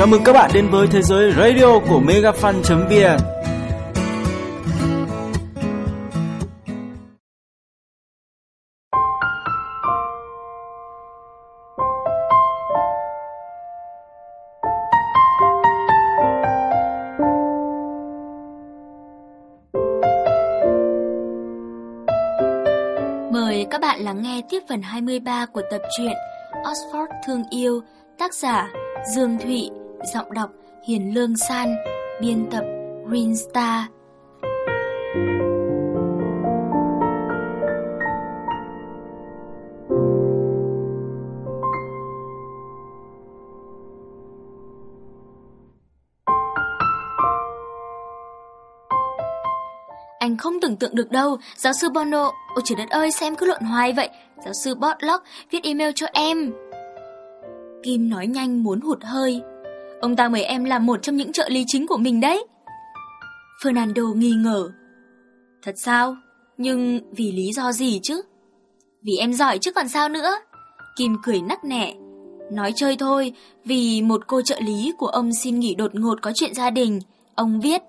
Chào mừng các bạn đến với thế giới radio của megafan.vn Mời các bạn lắng nghe tiếp phần 23 của tập truyện Oxford Thương Yêu, tác giả Dương Thụy, giọng đọc Hiền Lương San, biên tập Green Star. Anh không tưởng tượng được đâu, giáo sư Bono, ôi trời đất ơi, xem cứ lộn hoài vậy. Giáo sư Botlock viết email cho em. Kim nói nhanh muốn hụt hơi. Ông ta mời em làm một trong những trợ lý chính của mình đấy. Fernando nghi ngờ. Thật sao? Nhưng vì lý do gì chứ? Vì em giỏi chứ còn sao nữa? Kim cười nắc nẻ. Nói chơi thôi, vì một cô trợ lý của ông xin nghỉ đột ngột có chuyện gia đình. Ông viết.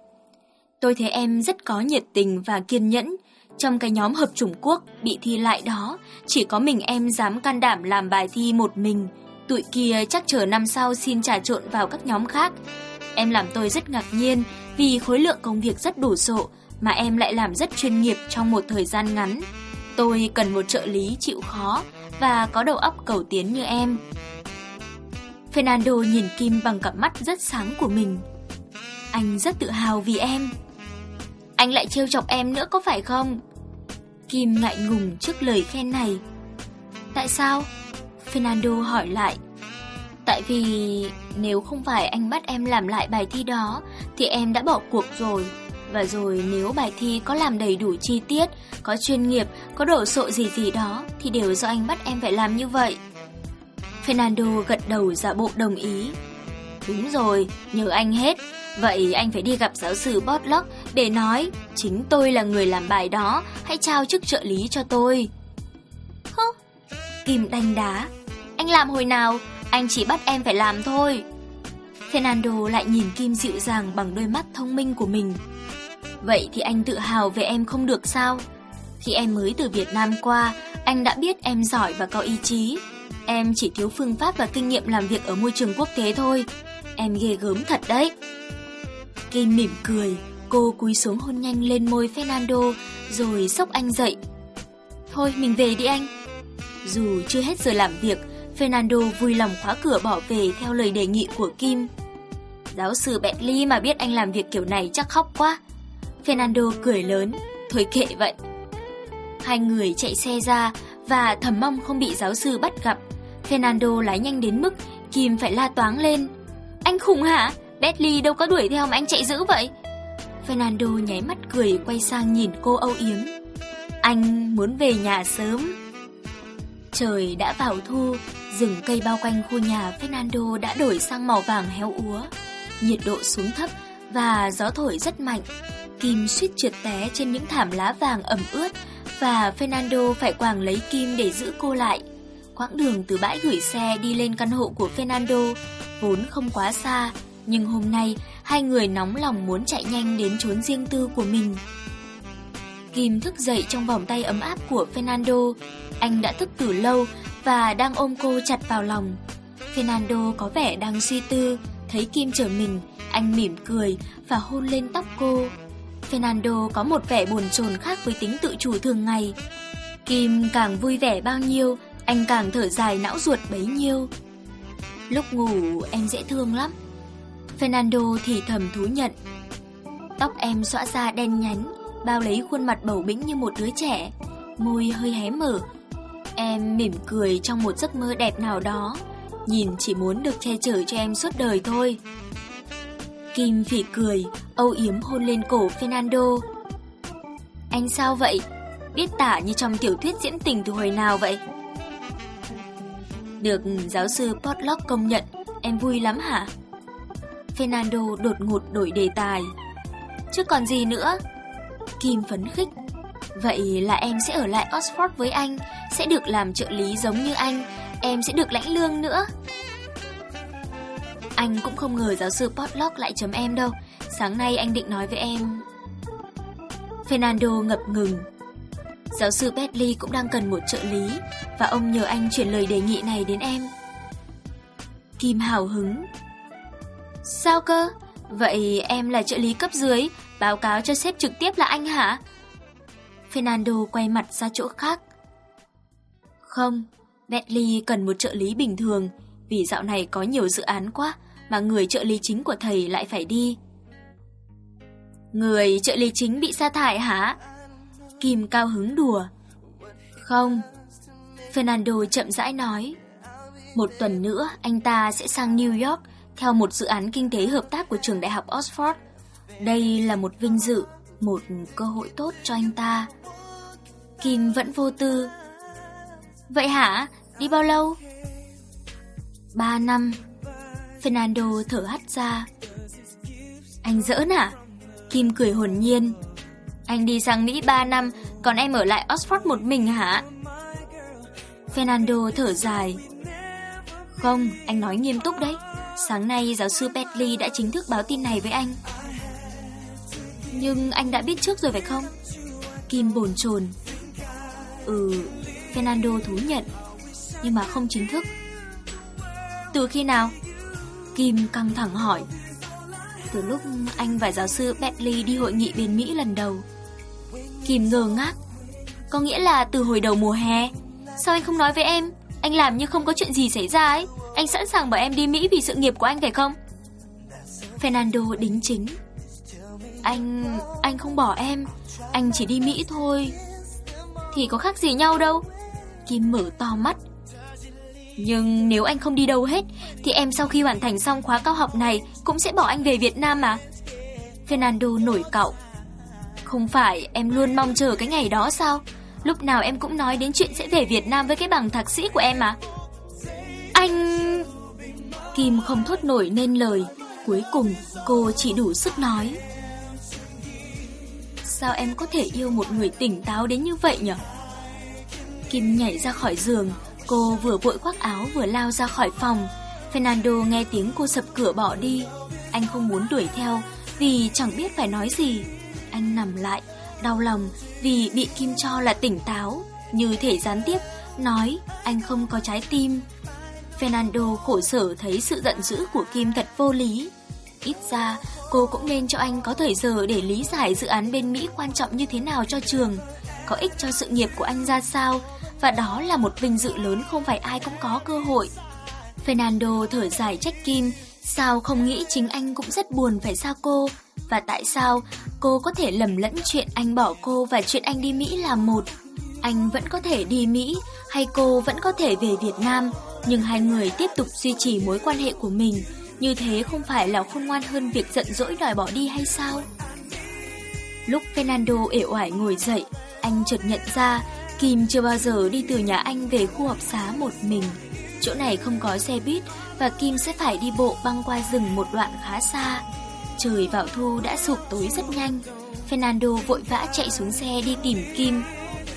Tôi thấy em rất có nhiệt tình và kiên nhẫn. Trong cái nhóm hợp chủng quốc bị thi lại đó, chỉ có mình em dám can đảm làm bài thi một mình. Tụi kia chắc chờ năm sau xin trà trộn vào các nhóm khác. Em làm tôi rất ngạc nhiên vì khối lượng công việc rất đủ sộ mà em lại làm rất chuyên nghiệp trong một thời gian ngắn. Tôi cần một trợ lý chịu khó và có đầu óc cầu tiến như em. Fernando nhìn Kim bằng cặp mắt rất sáng của mình. Anh rất tự hào vì em. Anh lại trêu chọc em nữa có phải không? Kim ngại ngùng trước lời khen này. Tại sao? Fernando hỏi lại. Tại vì nếu không phải anh bắt em làm lại bài thi đó thì em đã bỏ cuộc rồi. Và rồi nếu bài thi có làm đầy đủ chi tiết, có chuyên nghiệp, có đổ sộ gì gì đó thì đều do anh bắt em phải làm như vậy. Fernando gật đầu giả bộ đồng ý. Đúng rồi, nhờ anh hết. Vậy anh phải đi gặp giáo sư Botlock để nói chính tôi là người làm bài đó, hãy trao chức trợ lý cho tôi. Hứ, Kim đanh đá. Anh làm hồi nào, anh chỉ bắt em phải làm thôi. Fernando lại nhìn Kim dịu dàng bằng đôi mắt thông minh của mình. Vậy thì anh tự hào về em không được sao? Khi em mới từ Việt Nam qua, anh đã biết em giỏi và có ý chí. Em chỉ thiếu phương pháp và kinh nghiệm làm việc ở môi trường quốc tế thôi. Em ghê gớm thật đấy. Kim mỉm cười, cô cúi xuống hôn nhanh lên môi Fernando rồi sốc anh dậy. Thôi mình về đi anh. Dù chưa hết giờ làm việc, Fernando vui lòng khóa cửa bỏ về theo lời đề nghị của Kim. Giáo sư Bentley mà biết anh làm việc kiểu này chắc khóc quá. Fernando cười lớn, thôi kệ vậy. Hai người chạy xe ra và thầm mong không bị giáo sư bắt gặp. Fernando lái nhanh đến mức Kim phải la toáng lên. Anh khùng hả? Bentley đâu có đuổi theo mà anh chạy dữ vậy? Fernando nháy mắt cười quay sang nhìn cô âu yếm. Anh muốn về nhà sớm. Trời đã vào thu, rừng cây bao quanh khu nhà Fernando đã đổi sang màu vàng héo úa. Nhiệt độ xuống thấp và gió thổi rất mạnh. Kim suýt trượt té trên những thảm lá vàng ẩm ướt và Fernando phải quàng lấy Kim để giữ cô lại. Quãng đường từ bãi gửi xe đi lên căn hộ của Fernando vốn không quá xa, nhưng hôm nay hai người nóng lòng muốn chạy nhanh đến chốn riêng tư của mình. Kim thức dậy trong vòng tay ấm áp của Fernando. Anh đã thức từ lâu và đang ôm cô chặt vào lòng. Fernando có vẻ đang suy tư, thấy Kim trở mình, anh mỉm cười và hôn lên tóc cô. Fernando có một vẻ buồn chồn khác với tính tự chủ thường ngày. Kim càng vui vẻ bao nhiêu, anh càng thở dài não ruột bấy nhiêu. Lúc ngủ em dễ thương lắm. Fernando thì thầm thú nhận. Tóc em xõa ra đen nhánh, bao lấy khuôn mặt bầu bĩnh như một đứa trẻ, môi hơi hé mở. Em mỉm cười trong một giấc mơ đẹp nào đó, nhìn chỉ muốn được che chở cho em suốt đời thôi. Kim phỉ cười, âu yếm hôn lên cổ Fernando. Anh sao vậy? Biết tả như trong tiểu thuyết diễn tình từ hồi nào vậy? Được giáo sư Potlock công nhận, em vui lắm hả? Fernando đột ngột đổi đề tài. Chứ còn gì nữa? Kim phấn khích. Vậy là em sẽ ở lại Oxford với anh, sẽ được làm trợ lý giống như anh, em sẽ được lãnh lương nữa. Anh cũng không ngờ giáo sư Potlock lại chấm em đâu. Sáng nay anh định nói với em... Fernando ngập ngừng. Giáo sư Bentley cũng đang cần một trợ lý và ông nhờ anh chuyển lời đề nghị này đến em. Kim hào hứng. Sao cơ? Vậy em là trợ lý cấp dưới, báo cáo cho sếp trực tiếp là anh hả? Fernando quay mặt ra chỗ khác. Không, Bentley cần một trợ lý bình thường, vì dạo này có nhiều dự án quá, mà người trợ lý chính của thầy lại phải đi. Người trợ lý chính bị sa thải hả? Kim cao hứng đùa. Không. Fernando chậm rãi nói. Một tuần nữa anh ta sẽ sang New York theo một dự án kinh tế hợp tác của trường đại học Oxford. Đây là một vinh dự, một cơ hội tốt cho anh ta. Kim vẫn vô tư. Vậy hả? Đi bao lâu? Ba năm. Fernando thở hắt ra. Anh giỡn hả? Kim cười hồn nhiên. Anh đi sang Mỹ 3 năm, còn em ở lại Oxford một mình hả? Fernando thở dài. Không, anh nói nghiêm túc đấy. Sáng nay giáo sư Bentley đã chính thức báo tin này với anh. Nhưng anh đã biết trước rồi phải không? Kim bồn chồn. Ừ, Fernando thú nhận, nhưng mà không chính thức. Từ khi nào? Kim căng thẳng hỏi. Từ lúc anh và giáo sư Bentley đi hội nghị bên Mỹ lần đầu. Kim ngơ ngác. Có nghĩa là từ hồi đầu mùa hè. Sao anh không nói với em? Anh làm như không có chuyện gì xảy ra ấy. Anh sẵn sàng bảo em đi Mỹ vì sự nghiệp của anh phải không? Fernando đính chính. Anh... anh không bỏ em. Anh chỉ đi Mỹ thôi. Thì có khác gì nhau đâu. Kim mở to mắt. Nhưng nếu anh không đi đâu hết, thì em sau khi hoàn thành xong khóa cao học này cũng sẽ bỏ anh về Việt Nam mà. Fernando nổi cậu. Không phải em luôn mong chờ cái ngày đó sao? Lúc nào em cũng nói đến chuyện sẽ về Việt Nam với cái bằng thạc sĩ của em mà. Anh... Kim không thốt nổi nên lời. Cuối cùng cô chỉ đủ sức nói. Sao em có thể yêu một người tỉnh táo đến như vậy nhỉ? Kim nhảy ra khỏi giường, cô vừa vội khoác áo vừa lao ra khỏi phòng. Fernando nghe tiếng cô sập cửa bỏ đi. Anh không muốn đuổi theo vì chẳng biết phải nói gì. Anh nằm lại, đau lòng vì bị Kim cho là tỉnh táo, như thể gián tiếp, nói anh không có trái tim. Fernando khổ sở thấy sự giận dữ của Kim thật vô lý. Ít ra, cô cũng nên cho anh có thời giờ để lý giải dự án bên Mỹ quan trọng như thế nào cho trường, có ích cho sự nghiệp của anh ra sao, và đó là một vinh dự lớn không phải ai cũng có cơ hội. Fernando thở dài trách Kim, sao không nghĩ chính anh cũng rất buồn phải sao cô, và tại sao cô có thể lầm lẫn chuyện anh bỏ cô và chuyện anh đi Mỹ là một. Anh vẫn có thể đi Mỹ hay cô vẫn có thể về Việt Nam, nhưng hai người tiếp tục duy trì mối quan hệ của mình. Như thế không phải là khôn ngoan hơn việc giận dỗi đòi bỏ đi hay sao? Lúc Fernando ể oải ngồi dậy, anh chợt nhận ra Kim chưa bao giờ đi từ nhà anh về khu học xá một mình. Chỗ này không có xe buýt và Kim sẽ phải đi bộ băng qua rừng một đoạn khá xa. Trời vào thu đã sụp tối rất nhanh. Fernando vội vã chạy xuống xe đi tìm Kim.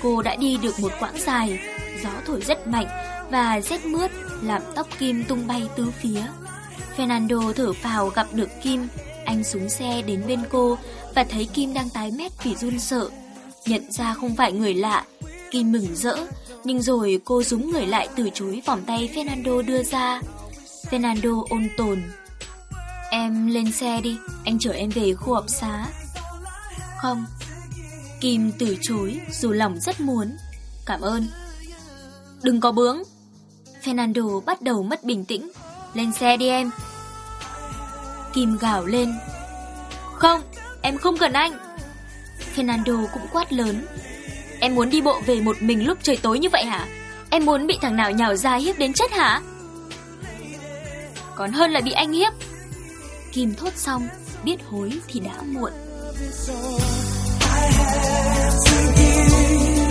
Cô đã đi được một quãng dài, gió thổi rất mạnh và rét mướt làm tóc Kim tung bay tứ phía. Fernando thở phào gặp được Kim. Anh xuống xe đến bên cô và thấy Kim đang tái mét vì run sợ. Nhận ra không phải người lạ, Kim mừng rỡ, nhưng rồi cô rúng người lại từ chối vòng tay Fernando đưa ra. Fernando ôn tồn. Em lên xe đi, anh chở em về khu học xá. Không. Kim từ chối, dù lòng rất muốn. Cảm ơn. Đừng có bướng. Fernando bắt đầu mất bình tĩnh. Lên xe đi em. Kim gào lên. Không, em không cần anh. Fernando cũng quát lớn. Em muốn đi bộ về một mình lúc trời tối như vậy hả? Em muốn bị thằng nào nhào ra hiếp đến chết hả? Còn hơn là bị anh hiếp. Kim thốt xong, biết hối thì đã muộn. I have to give